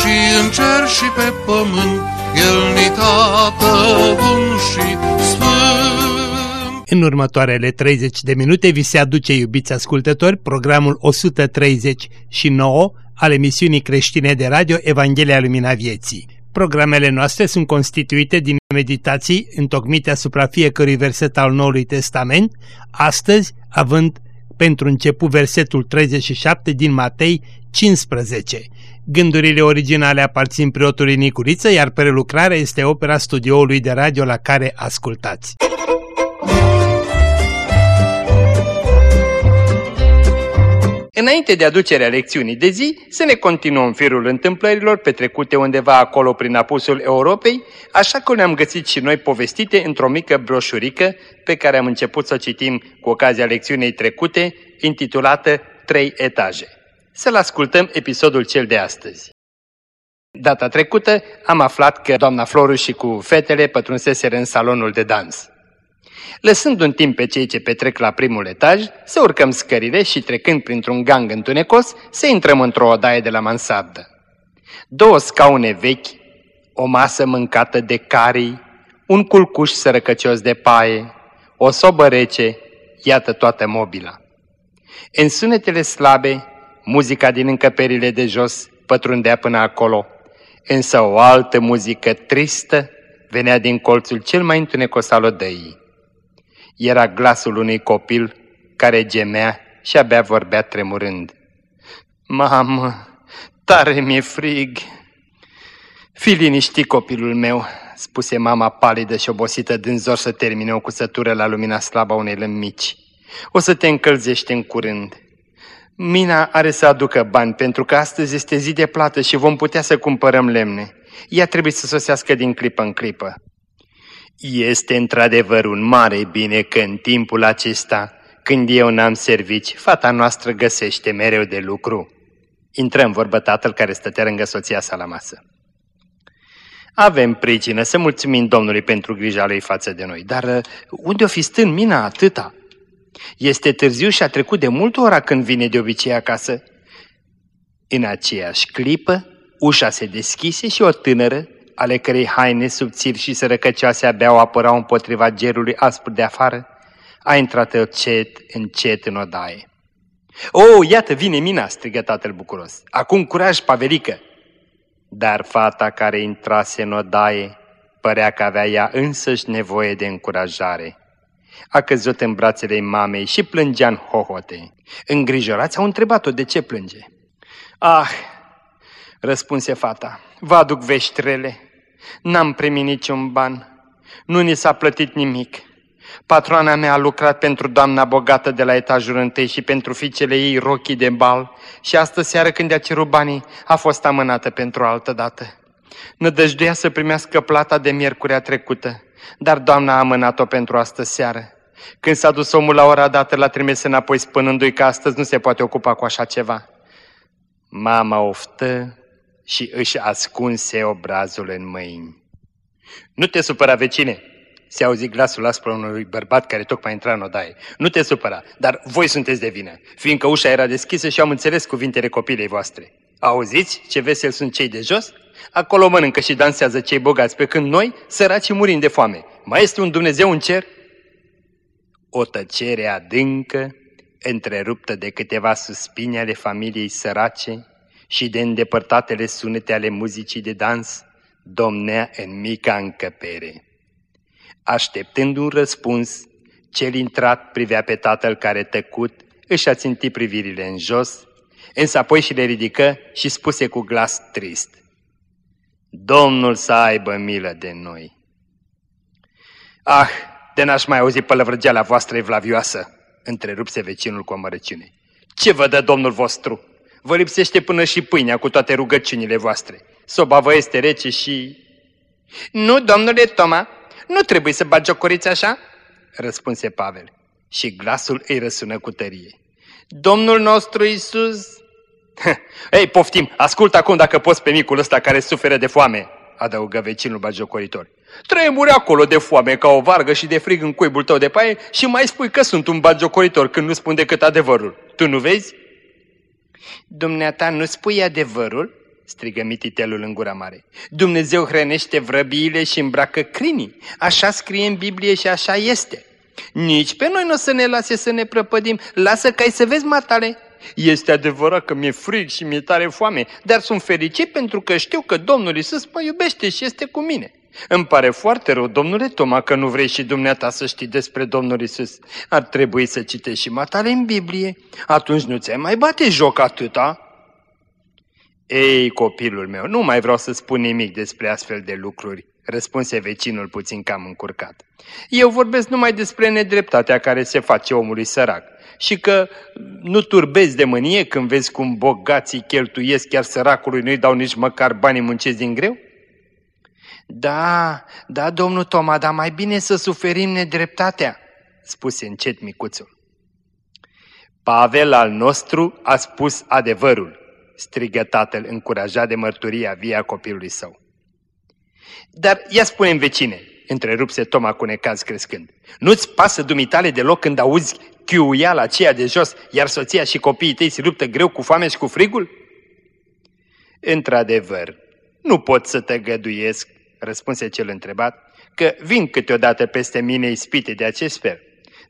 și în cer și pe pământ, El ni tată bun și sfânt. În următoarele 30 de minute vi se aduce, iubiți ascultători, programul 139 al emisiunii creștine de radio Evanghelia Lumina Vieții. Programele noastre sunt constituite din meditații întocmite asupra fiecărui verset al Noului Testament, astăzi având pentru început versetul 37 din Matei 15. Gândurile originale aparțin preotului Nicuriță, iar prelucrarea este opera studioului de radio la care ascultați. Înainte de aducerea lecțiunii de zi, să ne continuăm firul întâmplărilor petrecute undeva acolo prin apusul Europei, așa cum ne-am găsit și noi povestite într-o mică broșurică pe care am început să o citim cu ocazia lecțiunii trecute, intitulată Trei etaje. Să-l ascultăm episodul cel de astăzi. Data trecută am aflat că doamna Floruș și cu fetele pătrunseseră în salonul de dans. Lăsând un timp pe cei ce petrec la primul etaj, să urcăm scările și trecând printr-un gang întunecos, să intrăm într-o odaie de la mansardă. Două scaune vechi, o masă mâncată de carii, un culcuș sărăcăcios de paie, o sobă rece, iată toată mobila. În sunetele slabe, muzica din încăperile de jos pătrundea până acolo, însă o altă muzică tristă venea din colțul cel mai întunecos al odăii era glasul unui copil care gemea și abia vorbea tremurând. Mamă, tare mi-e frig! Fii liniștit, copilul meu, spuse mama palidă și obosită din zor să termine o cusătură la lumina slabă a unei lămi mici. O să te încălzești în curând. Mina are să aducă bani pentru că astăzi este zi de plată și vom putea să cumpărăm lemne. Ea trebuie să sosească din clipă în clipă. Este într-adevăr un mare bine că în timpul acesta, când eu n-am servici, fata noastră găsește mereu de lucru. Intrăm, vorbă tatăl care stătea lângă soția sa la masă. Avem pricină să mulțumim Domnului pentru grija lui față de noi, dar uh, unde o fi stând mina atâta? Este târziu și a trecut de mult ora când vine de obicei acasă. În aceeași clipă, ușa se deschise și o tânără, ale cărei haine subțiri și sărăcăcioase abia o apărau împotriva gerului aspru de afară, a intrat încet, încet în odaie. O, oh, iată, vine mina!" strigă tatăl bucuros. Acum curaj, pavelică!" Dar fata care intrase în odaie părea că avea ea însăși nevoie de încurajare. A căzut în brațele mamei și plângea în hohote. Îngrijorați au întrebat-o de ce plânge. Ah, răspunse fata, vă aduc veștrele. N-am primit niciun ban. Nu ni s-a plătit nimic. Patroana mea a lucrat pentru doamna bogată de la etajul întâi și pentru fiicele ei rochii de bal și astă seară când a cerut banii a fost amânată pentru altă dată. Nădăjduia să primească plata de miercurea trecută, dar doamna a amânat-o pentru astă seară. Când s-a dus omul la ora dată, l-a trimis înapoi spunându-i că astăzi nu se poate ocupa cu așa ceva. Mama oftă și își ascunse obrazul în mâini. Nu te supăra, vecine!" se auzi glasul aspru unui bărbat care tocmai intra în odaie. Nu te supăra, dar voi sunteți de vină, fiindcă ușa era deschisă și am înțeles cuvintele copilei voastre. Auziți ce vesel sunt cei de jos? Acolo mănâncă și dansează cei bogați, pe când noi, săraci, murim de foame. Mai este un Dumnezeu în cer? O tăcere adâncă, întreruptă de câteva suspine ale familiei sărace, și de îndepărtatele sunete ale muzicii de dans domnea în mica încăpere. Așteptând un răspuns, cel intrat privea pe tatăl care tăcut, își a țintit privirile în jos, însă apoi și le ridică și spuse cu glas trist. Domnul să aibă milă de noi. Ah, de n-aș mai auzi pălăvrăgeala voastră evlavioasă, întrerupse vecinul cu amărăciune. Ce vă dă Domnul vostru? Vă lipsește până și pâinea cu toate rugăciunile voastre. Soba vă este rece și... Nu, domnule Toma, nu trebuie să bagiocoriți așa, răspunse Pavel. Și glasul îi răsună cu tărie. Domnul nostru Isus... Ei, poftim, ascultă acum dacă poți pe micul ăsta care suferă de foame, adăugă vecinul bagiocoritor. Tremuri acolo de foame ca o vargă și de frig în cuibul tău de paie și mai spui că sunt un bagiocoritor când nu spun decât adevărul. Tu nu vezi? Dumneata nu spui adevărul? strigă mititelul în gura mare. Dumnezeu hrănește vrăbiile și îmbracă crinii. Așa scrie în Biblie și așa este. Nici pe noi nu o să ne lase să ne prăpădim. Lasă ca să vezi matale. Este adevărat că mi-e frig și mi-e tare foame, dar sunt fericit pentru că știu că Domnul Isus mă iubește și este cu mine. Îmi pare foarte rău, domnule Toma, că nu vrei și dumneata să știi despre Domnul Isus. Ar trebui să citești și matale în Biblie. Atunci nu ți-ai mai bate joc atâta? Ei, copilul meu, nu mai vreau să spun nimic despre astfel de lucruri, răspunse vecinul puțin cam încurcat. Eu vorbesc numai despre nedreptatea care se face omului sărac și că nu turbezi de mânie când vezi cum bogații cheltuiesc, chiar săracului nu-i dau nici măcar banii muncesc din greu? Da, da, domnul Toma, dar mai bine să suferim nedreptatea, spuse încet micuțul. Pavel al nostru a spus adevărul, strigă tatăl încurajat de mărturia via copilului său. Dar ia spune vecine, întrerupse Toma cu necaz crescând, nu-ți pasă dumitale deloc când auzi chiuiala aceea de jos, iar soția și copiii tăi se luptă greu cu foame și cu frigul? Într-adevăr, nu pot să te găduiesc, răspunse cel întrebat, că vin câteodată peste mine ispite de acest fel.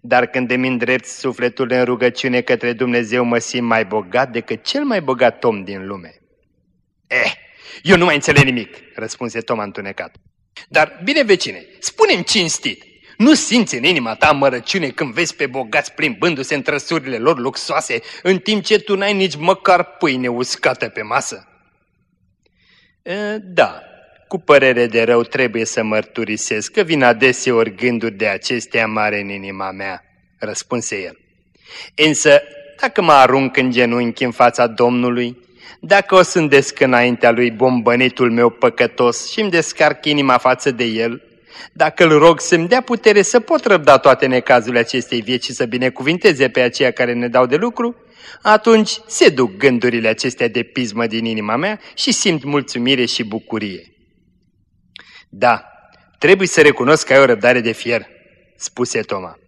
Dar când îmi îndrept sufletul în rugăciune către Dumnezeu, mă simt mai bogat decât cel mai bogat om din lume. Eh, eu nu mai înțeleg nimic, răspunse Tom întunecat. Dar, bine vecine, spune-mi cinstit, nu simți în inima ta mărăciune când vezi pe bogați plimbându-se în trăsurile lor luxoase, în timp ce tu n-ai nici măcar pâine uscată pe masă? E, da, cu părere de rău trebuie să mărturisesc că vin adeseori gânduri de acestea mare în inima mea, răspunse el. Însă, dacă mă arunc în genunchi în fața Domnului, dacă o sândesc înaintea lui bombănitul meu păcătos și îmi descarc inima față de el, dacă îl rog să-mi dea putere să pot răbda toate necazurile acestei vieți și să binecuvinteze pe aceia care ne dau de lucru, atunci se duc gândurile acestea de pismă din inima mea și simt mulțumire și bucurie. Da, trebuie să recunosc că ai o răbdare de fier, spuse Toma.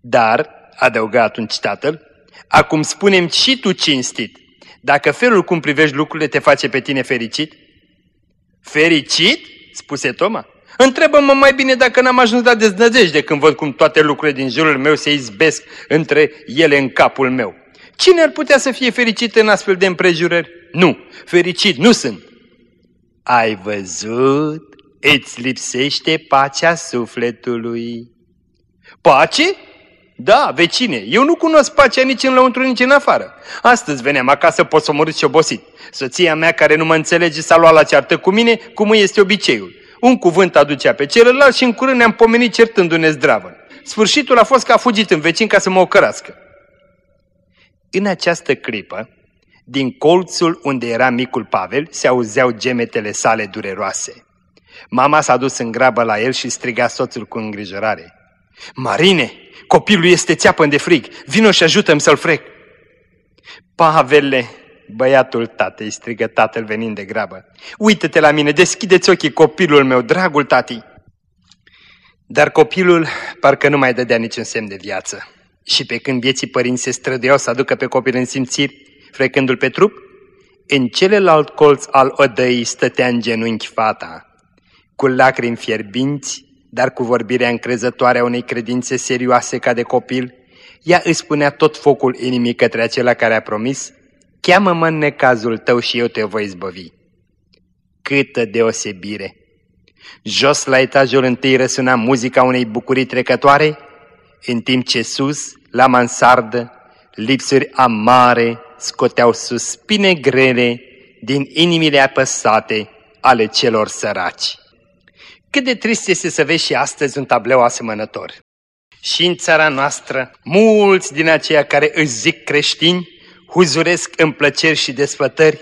Dar, adăuga atunci tatăl, acum spunem și tu cinstit, dacă felul cum privești lucrurile te face pe tine fericit? Fericit? spuse Toma. Întrebă-mă mai bine dacă n-am ajuns la deznădejde când văd cum toate lucrurile din jurul meu se izbesc între ele în capul meu. Cine ar putea să fie fericit în astfel de împrejurări? Nu, fericit nu sunt. Ai văzut? Îți lipsește pacea sufletului. Pace? Da, vecine, eu nu cunosc pacea nici în lăuntru, nici în afară. Astăzi veneam acasă posomorât și obosit. Soția mea, care nu mă înțelege, s-a luat la ceartă cu mine, cum îi este obiceiul. Un cuvânt aducea pe celălalt și în curând ne-am pomenit certându-ne zdravă. Sfârșitul a fost că a fugit în vecin ca să mă ocărască. În această clipă, din colțul unde era micul Pavel, se auzeau gemetele sale dureroase. Mama s-a dus în grabă la el și striga soțul cu îngrijorare. Marine, copilul este țeapă de frig, vino și ajută-mi să-l frec. Pavele, băiatul tatei, strigă tatăl venind de grabă. Uită-te la mine, deschideți ochii copilul meu, dragul tati. Dar copilul parcă nu mai dădea niciun semn de viață. Și pe când vieții părinți se străduiau să aducă pe copil în simțiri, frecându-l pe trup, în celălalt colț al odăii stătea în genunchi fata, cu lacrimi fierbinți, dar cu vorbirea încrezătoare a unei credințe serioase ca de copil, ea își spunea tot focul inimii către acela care a promis, cheamă-mă în necazul tău și eu te voi izbăvi. Câtă deosebire! Jos la etajul întâi răsuna muzica unei bucurii trecătoare, în timp ce sus, la mansardă, lipsuri amare scoteau suspine grele din inimile apăsate ale celor săraci. Cât de trist este să vezi și astăzi un tableu asemănător. Și în țara noastră, mulți din aceia care își zic creștini, huzuresc în plăceri și desfătări,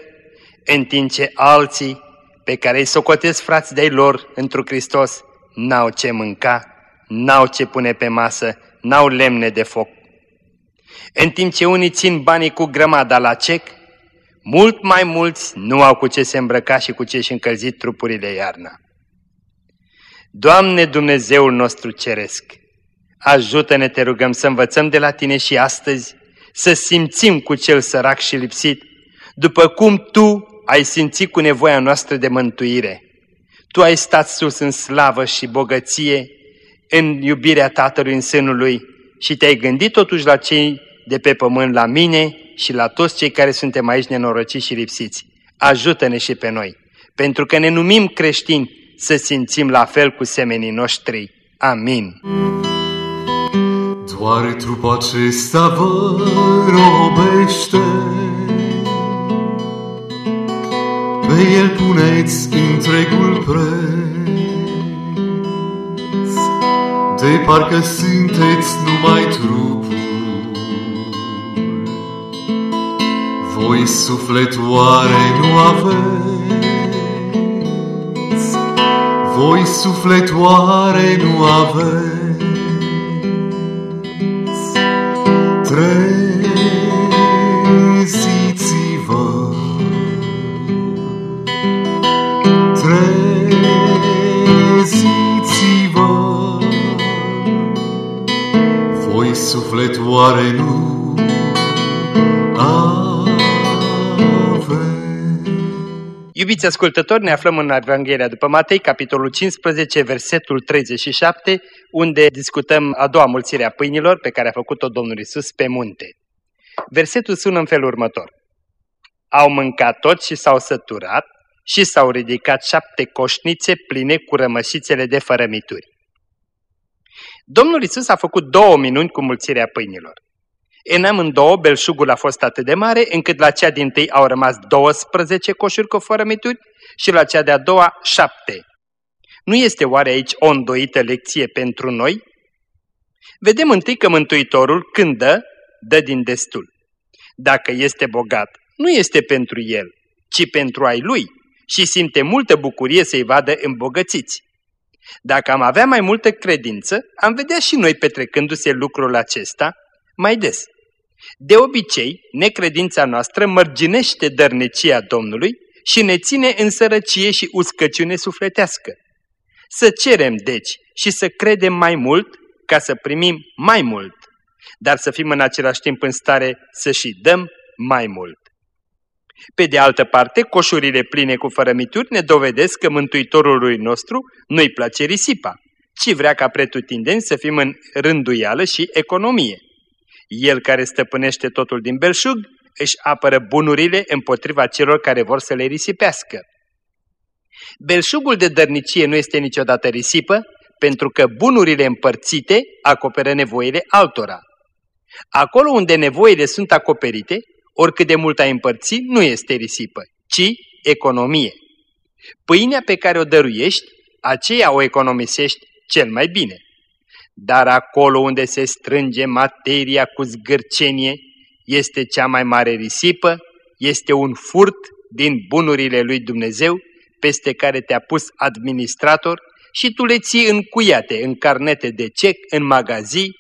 în timp ce alții, pe care îi socotesc frați de-ai lor într Hristos, n-au ce mânca, n-au ce pune pe masă, n-au lemne de foc. În timp ce unii țin banii cu grămada la cec, mult mai mulți nu au cu ce se îmbrăca și cu ce-și încălzi trupurile iarna. Doamne Dumnezeul nostru ceresc, ajută-ne, te rugăm, să învățăm de la Tine și astăzi, să simțim cu cel sărac și lipsit, după cum Tu ai simțit cu nevoia noastră de mântuire. Tu ai stat sus în slavă și bogăție, în iubirea Tatălui în sânul Lui și te-ai gândit totuși la cei de pe pământ, la mine și la toți cei care suntem aici nenorociți și lipsiți. Ajută-ne și pe noi, pentru că ne numim creștini să simțim la fel cu semenii noștri. Amin. Doar trupul acesta vă robește, Pe el puneți întregul preț, De parcă sunteți numai trupul, Voi suflet oare nu aveți? Voi suflet oare nu aveți? Iubiți ascultători, ne aflăm în Evanghelia după Matei, capitolul 15, versetul 37, unde discutăm a doua mulțire a pâinilor pe care a făcut-o Domnul Isus pe munte. Versetul sună în felul următor. Au mâncat tot și s-au săturat și s-au ridicat șapte coșnițe pline cu rămășițele de fărămituri. Domnul Isus a făcut două minuni cu mulțirea pâinilor. În amândouă, belșugul a fost atât de mare, încât la cea din tâi au rămas 12 coșuri cu fărămituri și la cea de-a doua, șapte. Nu este oare aici o îndoită lecție pentru noi? Vedem întâi că Mântuitorul, când dă, dă din destul. Dacă este bogat, nu este pentru el, ci pentru ai lui și simte multă bucurie să-i vadă îmbogățiți. Dacă am avea mai multă credință, am vedea și noi petrecându-se lucrul acesta mai des. De obicei, necredința noastră mărginește dărnecia Domnului și ne ține în sărăcie și uscăciune sufletească. Să cerem, deci, și să credem mai mult ca să primim mai mult, dar să fim în același timp în stare să și dăm mai mult. Pe de altă parte, coșurile pline cu fărămituri ne dovedesc că Mântuitorului nostru nu-i place risipa, ci vrea ca pretutindeni să fim în rânduială și economie. El care stăpânește totul din belșug își apără bunurile împotriva celor care vor să le risipească. Belșugul de dărnicie nu este niciodată risipă, pentru că bunurile împărțite acoperă nevoile altora. Acolo unde nevoile sunt acoperite, oricât de mult ai împărți, nu este risipă, ci economie. Pâinea pe care o dăruiești, aceea o economisești cel mai bine. Dar acolo unde se strânge materia cu zgârcenie, este cea mai mare risipă, este un furt din bunurile lui Dumnezeu, peste care te-a pus administrator și tu le ții încuiate în carnete de cec, în magazii,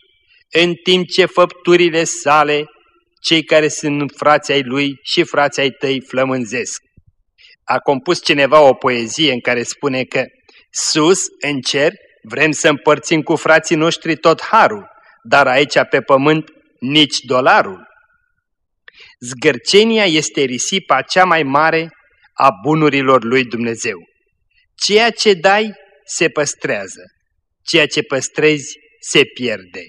în timp ce făpturile sale, cei care sunt frații ai lui și frații ai tăi flămânzesc. A compus cineva o poezie în care spune că sus, în cer, vrem să împărțim cu frații noștri tot harul, dar aici pe pământ nici dolarul. Zgărcenia este risipa cea mai mare a bunurilor lui Dumnezeu. Ceea ce dai se păstrează, ceea ce păstrezi se pierde.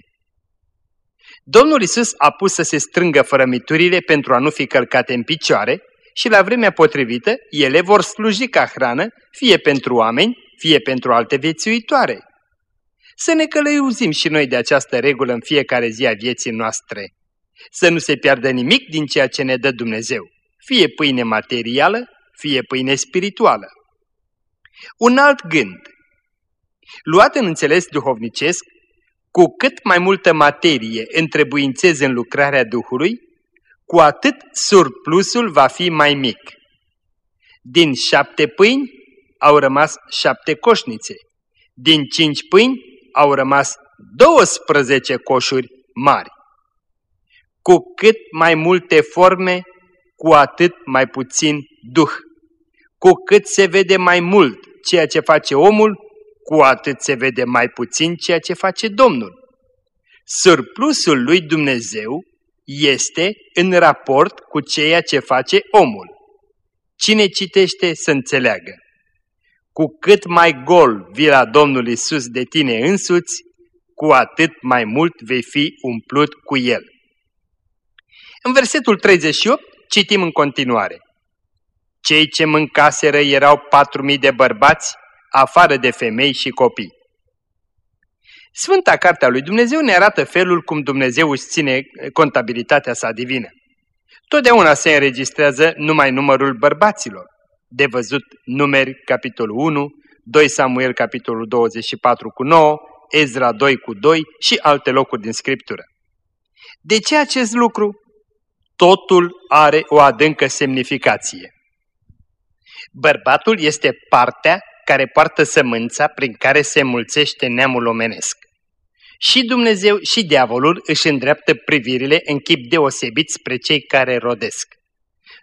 Domnul Isus a pus să se strângă fărămiturile pentru a nu fi călcate în picioare și la vremea potrivită ele vor sluji ca hrană, fie pentru oameni, fie pentru alte viețuitoare. Să ne călăuzim și noi de această regulă în fiecare zi a vieții noastre. Să nu se piardă nimic din ceea ce ne dă Dumnezeu, fie pâine materială, fie pâine spirituală. Un alt gând. Luat în înțeles duhovnicesc, cu cât mai multă materie întrebuințezi în lucrarea Duhului, cu atât surplusul va fi mai mic. Din șapte pâini au rămas șapte coșnițe. Din cinci pâini au rămas 12 coșuri mari. Cu cât mai multe forme, cu atât mai puțin duh. Cu cât se vede mai mult ceea ce face omul, cu atât se vede mai puțin ceea ce face Domnul. Surplusul lui Dumnezeu este în raport cu ceea ce face omul. Cine citește să înțeleagă. Cu cât mai gol vii la Domnul Isus de tine însuți, cu atât mai mult vei fi umplut cu El. În versetul 38 citim în continuare. Cei ce mâncaseră erau patru mii de bărbați, afară de femei și copii. Sfânta Cartea lui Dumnezeu ne arată felul cum Dumnezeu își ține contabilitatea sa divină. Totdeauna se înregistrează numai numărul bărbaților. De văzut numeri capitolul 1, 2 Samuel capitolul 24 cu 9, Ezra 2 cu 2 și alte locuri din Scriptură. De ce acest lucru? Totul are o adâncă semnificație. Bărbatul este partea care poartă sămânța prin care se mulțește neamul omenesc. Și Dumnezeu și diavolul își îndreaptă privirile în chip deosebit spre cei care rodesc.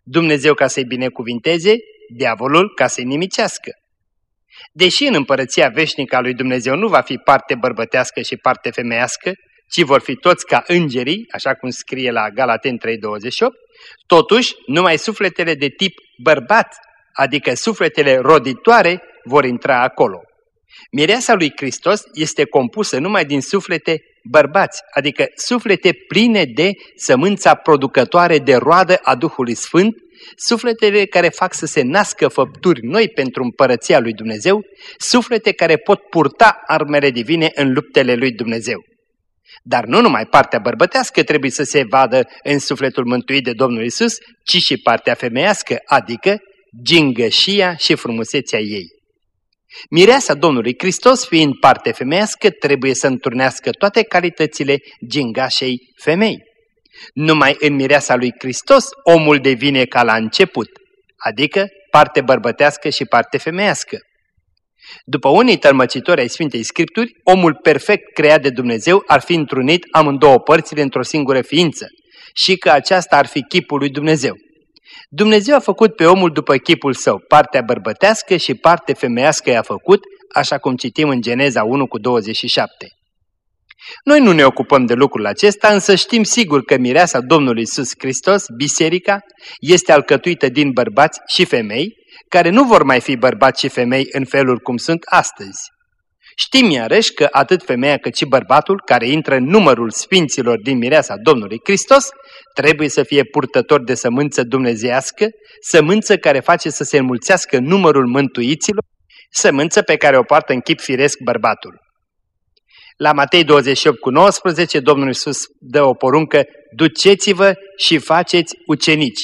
Dumnezeu ca să-i binecuvinteze, diavolul ca să-i nimicească. Deși în împărăția veșnică a lui Dumnezeu nu va fi parte bărbătească și parte femeiască, ci vor fi toți ca îngerii, așa cum scrie la Galaten 3.28, totuși numai sufletele de tip bărbat, adică sufletele roditoare, vor intra acolo. Mireasa lui Hristos este compusă numai din suflete bărbați, adică suflete pline de sămânța producătoare de roadă a Duhului Sfânt, sufletele care fac să se nască făpturi noi pentru împărăția lui Dumnezeu, suflete care pot purta armele divine în luptele lui Dumnezeu. Dar nu numai partea bărbătească trebuie să se vadă în sufletul mântuit de Domnul Isus, ci și partea femeiască, adică gingășia și frumusețea ei. Mireasa Domnului Hristos, fiind parte femeiască, trebuie să înturnească toate calitățile gingașei femei. Numai în mireasa lui Hristos omul devine ca la început, adică parte bărbătească și parte femeiască. După unii tălmăcitori ai Sfintei Scripturi, omul perfect creat de Dumnezeu ar fi întrunit amândouă părțile într-o singură ființă și că aceasta ar fi chipul lui Dumnezeu. Dumnezeu a făcut pe omul după chipul său, partea bărbătească și parte femeiască i-a făcut, așa cum citim în Geneza 1 cu 27. Noi nu ne ocupăm de lucrul acesta, însă știm sigur că mireasa Domnului Iisus Hristos, biserica, este alcătuită din bărbați și femei, care nu vor mai fi bărbați și femei în felul cum sunt astăzi. Știm iarăși că atât femeia cât și bărbatul, care intră în numărul sfinților din mireasa Domnului Hristos, trebuie să fie purtător de sămânță dumnezească, sămânță care face să se înmulțească numărul mântuiților, sămânță pe care o poartă în chip firesc bărbatul. La Matei 28 cu 19, Domnul Iisus dă o poruncă, duceți-vă și faceți ucenici.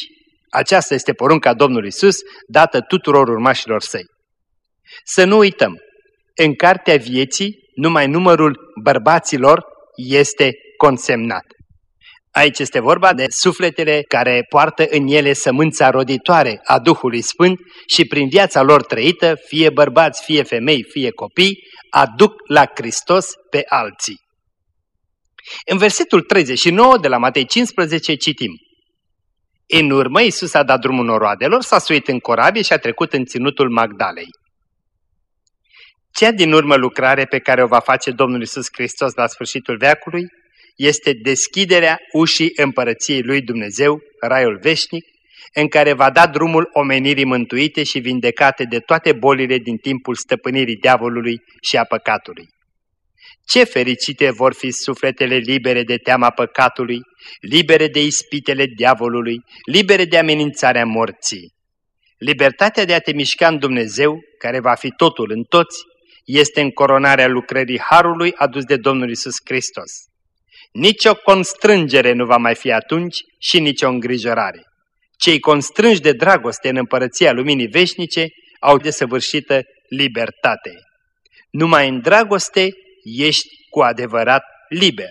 Aceasta este porunca Domnului Iisus, dată tuturor urmașilor săi. Să nu uităm, în cartea vieții, numai numărul bărbaților este consemnat. Aici este vorba de sufletele care poartă în ele sămânța roditoare a Duhului Sfânt și prin viața lor trăită, fie bărbați, fie femei, fie copii, aduc la Hristos pe alții. În versetul 39 de la Matei 15 citim În urmă Iisus a dat drumul noroadelor, s-a suit în corabie și a trecut în ținutul Magdalei. Cea din urmă lucrare pe care o va face Domnul Isus Hristos la sfârșitul veacului este deschiderea ușii împărăției lui Dumnezeu, raiul veșnic, în care va da drumul omenirii mântuite și vindecate de toate bolile din timpul stăpânirii diavolului și a păcatului. Ce fericite vor fi sufletele libere de teama păcatului, libere de ispitele diavolului, libere de amenințarea morții. Libertatea de a te mișca în Dumnezeu, care va fi totul în toți, este încoronarea lucrării Harului adus de Domnul Isus Hristos. Nici o constrângere nu va mai fi atunci și nici o îngrijorare. Cei constrânși de dragoste în împărăția luminii veșnice au desăvârșită libertate. Numai în dragoste ești cu adevărat liber.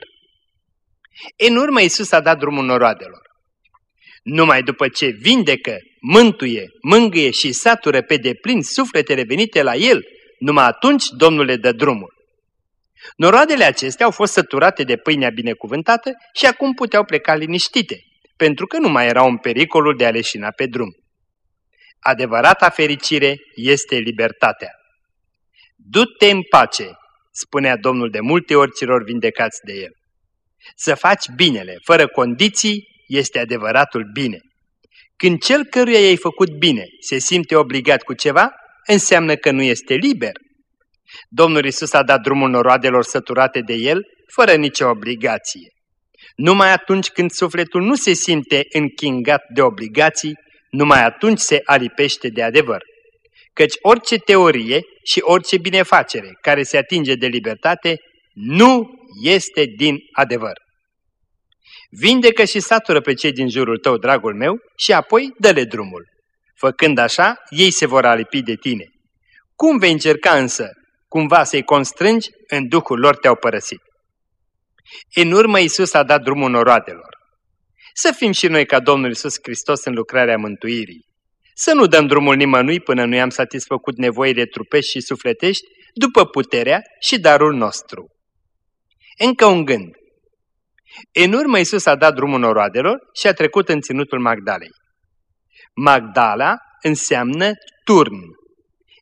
În urmă Iisus a dat drumul noroadelor. Numai după ce vindecă, mântuie, mângâie și satură pe deplin sufletele venite la el, numai atunci Domnul le dă drumul. Noroadele acestea au fost săturate de pâinea binecuvântată și acum puteau pleca liniștite, pentru că nu mai erau în pericolul de a leșina pe drum. Adevărata fericire este libertatea. Du-te în pace, spunea Domnul de multe ori celor vindecați de el. Să faci binele, fără condiții, este adevăratul bine. Când cel căruia i-ai făcut bine se simte obligat cu ceva, înseamnă că nu este liber. Domnul Isus a dat drumul noroadelor săturate de el, fără nicio obligație. Numai atunci când sufletul nu se simte închingat de obligații, numai atunci se alipește de adevăr. Căci orice teorie și orice binefacere care se atinge de libertate nu este din adevăr. Vindecă și satură pe cei din jurul tău, dragul meu, și apoi dă-le drumul. Făcând așa, ei se vor alipi de tine. Cum vei încerca însă cumva să-i constrângi, în Duhul lor te-au părăsit. În urmă Iisus a dat drumul noroadelor. Să fim și noi ca Domnul Iisus Hristos în lucrarea mântuirii. Să nu dăm drumul nimănui până nu i-am satisfăcut nevoile trupești și sufletești după puterea și darul nostru. Încă un gând. În urmă Iisus a dat drumul noroadelor și a trecut în ținutul Magdalei. Magdala înseamnă turn.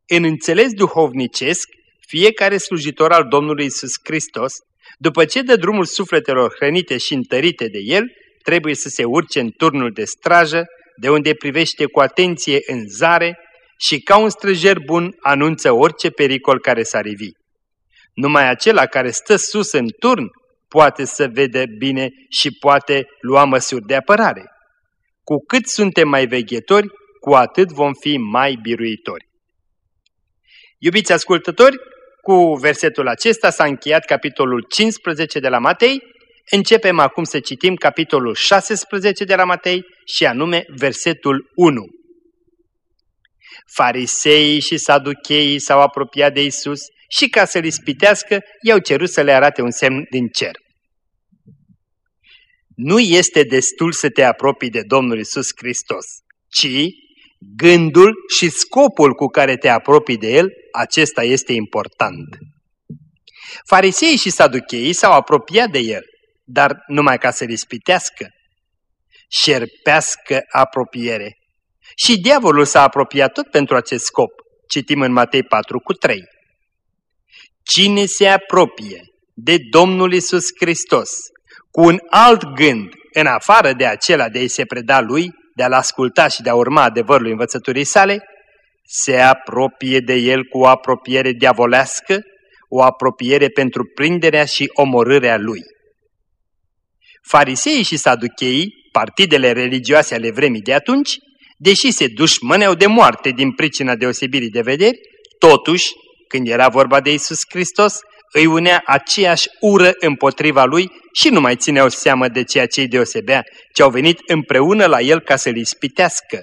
În înțeles duhovnicesc, fiecare slujitor al Domnului Isus Hristos, după ce dă drumul sufletelor hrănite și întărite de el, trebuie să se urce în turnul de strajă, de unde privește cu atenție în zare și ca un străjer bun anunță orice pericol care s-ar ivi. Numai acela care stă sus în turn poate să vede bine și poate lua măsuri de apărare. Cu cât suntem mai veghetori, cu atât vom fi mai biruitori. Iubiți ascultători, cu versetul acesta s-a încheiat capitolul 15 de la Matei. Începem acum să citim capitolul 16 de la Matei și anume versetul 1. Fariseii și saducheii s-au apropiat de Isus și ca să-l ispitească, i-au cerut să le arate un semn din cer. Nu este destul să te apropii de Domnul Isus Hristos, ci gândul și scopul cu care te apropii de El, acesta este important. Fariseii și saducheii s-au apropiat de El, dar numai ca să-L ispitească. Șerpească apropiere. Și diavolul s-a apropiat tot pentru acest scop. Citim în Matei 4 cu 3. Cine se apropie de Domnul Isus Hristos cu un alt gând, în afară de acela de a-i se preda lui, de a-l asculta și de a urma adevărul învățăturii sale, se apropie de el cu o apropiere diavolească, o apropiere pentru prinderea și omorârea lui. Fariseii și saducheii, partidele religioase ale vremii de atunci, deși se dușmăneau de moarte din pricina deosebirii de vederi, totuși, când era vorba de Isus Hristos, îi unea aceeași ură împotriva lui și nu mai țineau seamă de ceea ce îi deosebea, ce au venit împreună la el ca să-l ispitească.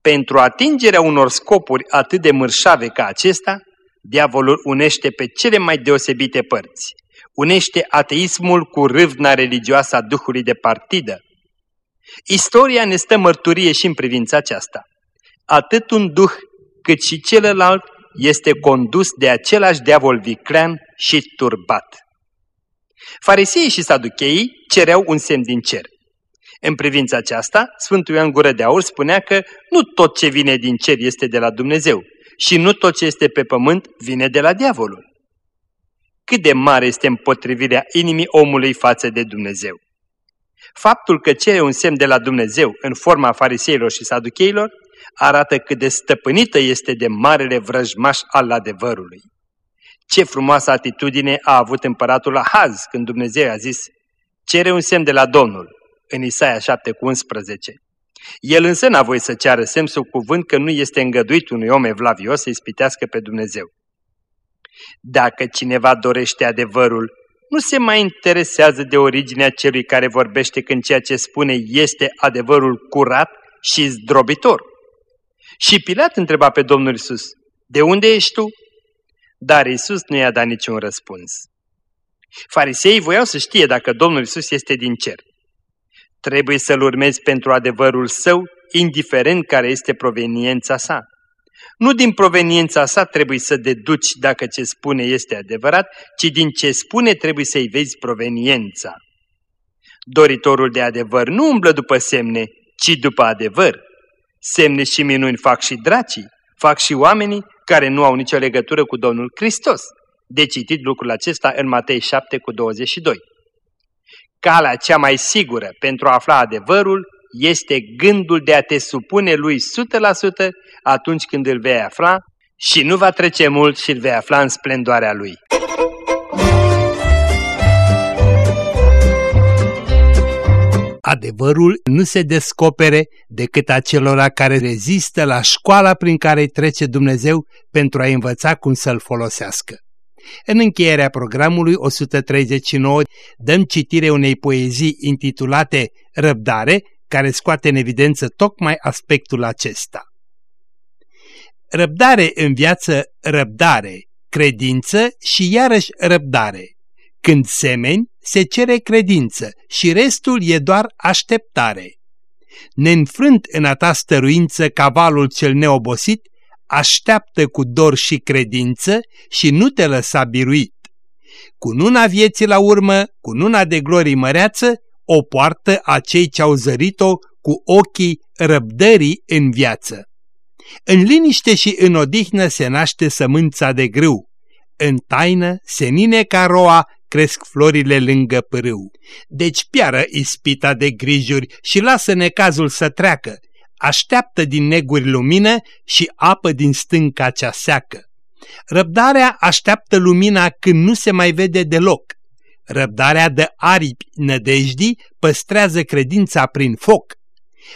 Pentru atingerea unor scopuri atât de mărșave ca acesta, diavolul unește pe cele mai deosebite părți. Unește ateismul cu râvna religioasă a duhului de partidă. Istoria ne stă mărturie și în privința aceasta. Atât un duh cât și celălalt este condus de același diavol viclean și turbat. Fariseii și saducheii cereau un semn din cer. În privința aceasta, Sfântul Ioan Gură de Aur spunea că nu tot ce vine din cer este de la Dumnezeu și nu tot ce este pe pământ vine de la diavolul. Cât de mare este împotrivirea inimii omului față de Dumnezeu. Faptul că cere un semn de la Dumnezeu în forma fariseilor și saducheilor arată cât de stăpânită este de marele vrăjmaș al adevărului. Ce frumoasă atitudine a avut împăratul Ahaz când Dumnezeu a zis, cere un semn de la Domnul, în Isaia 7 cu 11. El însă n-a voie să ceară semn sub cuvânt că nu este îngăduit unui om evlavios să ispitească pe Dumnezeu. Dacă cineva dorește adevărul, nu se mai interesează de originea celui care vorbește când ceea ce spune este adevărul curat și zdrobitor. Și Pilat întreba pe Domnul Isus, de unde ești tu? Dar Isus nu i-a dat niciun răspuns. Fariseii voiau să știe dacă Domnul Isus este din cer. Trebuie să-L urmezi pentru adevărul său, indiferent care este proveniența sa. Nu din proveniența sa trebuie să deduci dacă ce spune este adevărat, ci din ce spune trebuie să-i vezi proveniența. Doritorul de adevăr nu umblă după semne, ci după adevăr. Semne și minuni fac și dracii, fac și oamenii care nu au nicio legătură cu Domnul Hristos. De citit lucrul acesta în Matei 7 cu 22. Calea cea mai sigură pentru a afla adevărul este gândul de a te supune lui 100% atunci când îl vei afla și nu va trece mult și îl vei afla în splendoarea lui. Adevărul nu se descopere decât acelora care rezistă la școala prin care îi trece Dumnezeu pentru a învăța cum să-l folosească. În încheierea programului 139 dăm citire unei poezii intitulate Răbdare, care scoate în evidență tocmai aspectul acesta. Răbdare în viață, răbdare, credință și iarăși răbdare. Când semeni, se cere credință și restul e doar așteptare. Neînfrânt în a ta stăruință cavalul cel neobosit, așteaptă cu dor și credință și nu te lăsa biruit. Cu nuna vieții la urmă, cu nuna de glorii măreață, o poartă a cei ce-au zărit-o cu ochii răbdării în viață. În liniște și în odihnă se naște sămânța de grâu. În taină, senine ca roa, cresc florile lângă pârâu. Deci piară ispita de grijuri și lasă necazul să treacă. Așteaptă din neguri lumină și apă din stânca cea seacă. Răbdarea așteaptă lumina când nu se mai vede deloc. Răbdarea de aripi nădejdii păstrează credința prin foc.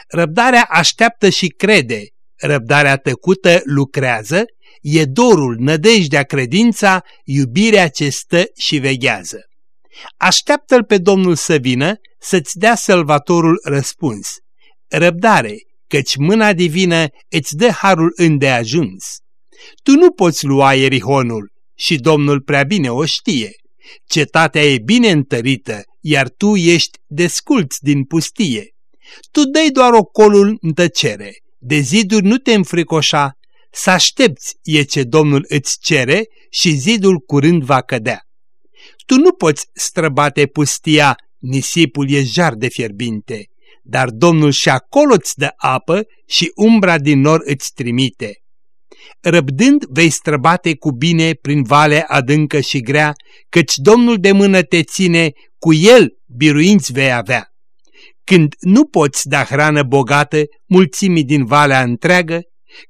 Răbdarea așteaptă și crede, răbdarea tăcută lucrează, e dorul, nădejdea, credința, iubirea ce stă și veghează. Așteaptă-L pe Domnul să vină, să-ți dea salvatorul răspuns. Răbdare, căci mâna divină îți dă harul îndeajuns. Tu nu poți lua Erihonul și Domnul prea bine o știe. Cetatea e bine întărită, iar tu ești desculți din pustie. Tu dai doar ocolul în tăcere, de ziduri nu te înfricoșa, să aștepți e ce Domnul îți cere și zidul curând va cădea. Tu nu poți străbate pustia, nisipul e jar de fierbinte, dar Domnul și acolo îți dă apă și umbra din nor îți trimite. Răbdând vei străbate cu bine prin valea adâncă și grea, căci Domnul de mână te ține, cu El biruinți vei avea. Când nu poți da hrană bogată mulțimii din valea întreagă,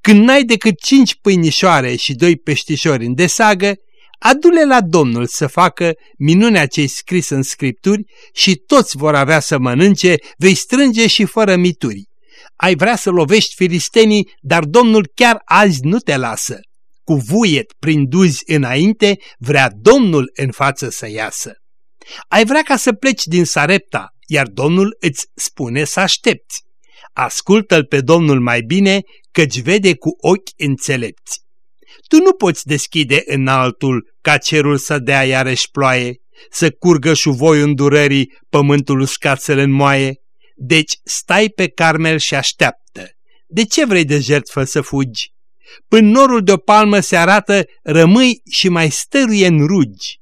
când n-ai decât cinci pâinișoare și doi peștișori în desagă, adu-le la Domnul să facă minunea ce scris în Scripturi și toți vor avea să mănânce, vei strânge și fără mituri. Ai vrea să lovești filistenii, dar Domnul chiar azi nu te lasă. Cu vuiet prin duzi înainte, vrea Domnul în față să iasă. Ai vrea ca să pleci din Sarepta, iar Domnul îți spune să aștepți. Ascultă-l pe Domnul mai bine, căci vede cu ochi înțelepți. Tu nu poți deschide înaltul ca cerul să dea iarăși ploaie, să curgă șuvoi în durerii, pământul uscat să le înmoaie. Deci stai pe Carmel și așteaptă. De ce vrei de jertfă să fugi? Până norul de-o palmă se arată, rămâi și mai stăruie în rugi.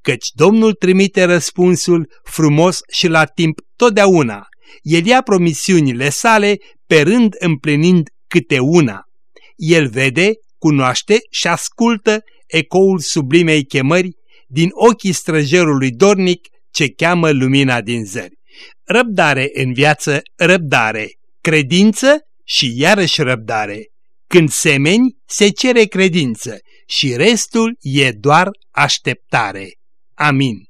Căci Domnul trimite răspunsul frumos și la timp totdeauna. El ia promisiunile sale, pe rând împlinind câte una. El vede, cunoaște și ascultă ecoul sublimei chemări din ochii străjerului dornic ce cheamă lumina din zări. Răbdare în viață, răbdare, credință și iarăși răbdare. Când semeni, se cere credință și restul e doar așteptare. Amin.